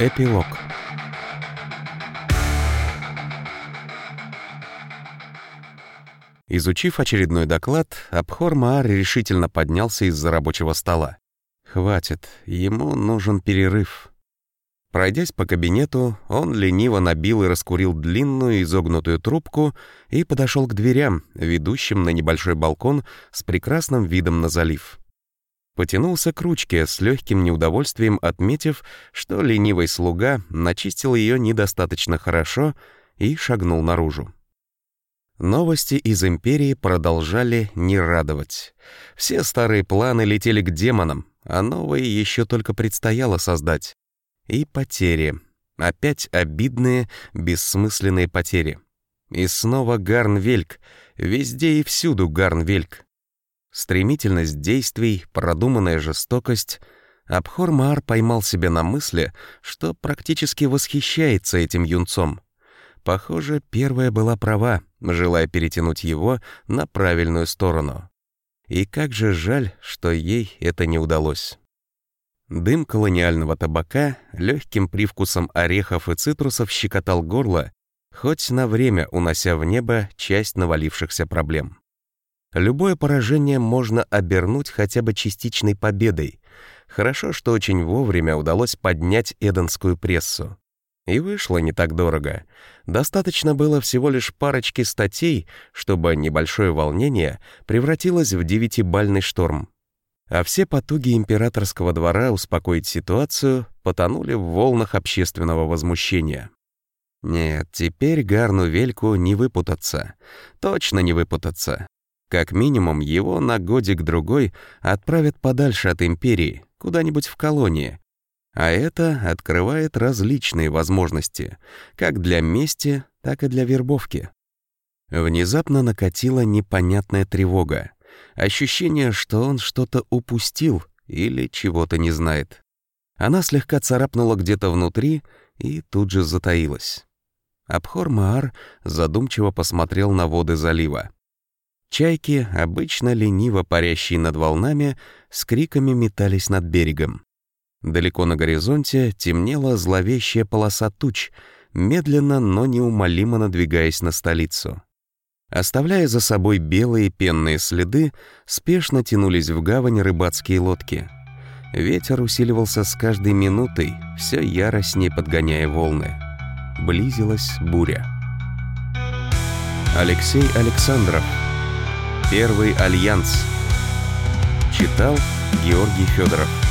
Эпилог Изучив очередной доклад, Абхор Маар решительно поднялся из-за рабочего стола. Хватит, ему нужен перерыв. Пройдясь по кабинету, он лениво набил и раскурил длинную изогнутую трубку и подошел к дверям, ведущим на небольшой балкон с прекрасным видом на залив. Потянулся к ручке с легким неудовольствием, отметив, что ленивый слуга начистил ее недостаточно хорошо и шагнул наружу. Новости из Империи продолжали не радовать. Все старые планы летели к демонам, а новые еще только предстояло создать. И потери. Опять обидные, бессмысленные потери. И снова Гарнвельк. Везде и всюду Гарнвельк. Стремительность действий, продуманная жестокость. Абхор Маар поймал себя на мысли, что практически восхищается этим юнцом. Похоже, первая была права, желая перетянуть его на правильную сторону. И как же жаль, что ей это не удалось. Дым колониального табака легким привкусом орехов и цитрусов щекотал горло, хоть на время унося в небо часть навалившихся проблем. Любое поражение можно обернуть хотя бы частичной победой. Хорошо, что очень вовремя удалось поднять эденскую прессу. И вышло не так дорого. Достаточно было всего лишь парочки статей, чтобы небольшое волнение превратилось в девятибальный шторм. А все потуги императорского двора успокоить ситуацию потонули в волнах общественного возмущения. Нет, теперь Гарну Вельку не выпутаться. Точно не выпутаться. Как минимум, его на годик-другой отправят подальше от империи, куда-нибудь в колонии, а это открывает различные возможности, как для мести, так и для вербовки. Внезапно накатила непонятная тревога. Ощущение, что он что-то упустил или чего-то не знает. Она слегка царапнула где-то внутри и тут же затаилась. Абхор Маар задумчиво посмотрел на воды залива. Чайки, обычно лениво парящие над волнами, с криками метались над берегом. Далеко на горизонте темнела зловещая полоса туч, медленно, но неумолимо надвигаясь на столицу. Оставляя за собой белые пенные следы, спешно тянулись в гавань рыбацкие лодки. Ветер усиливался с каждой минутой, все яростнее подгоняя волны. Близилась буря. Алексей Александров. Первый альянс. Читал Георгий Федоров.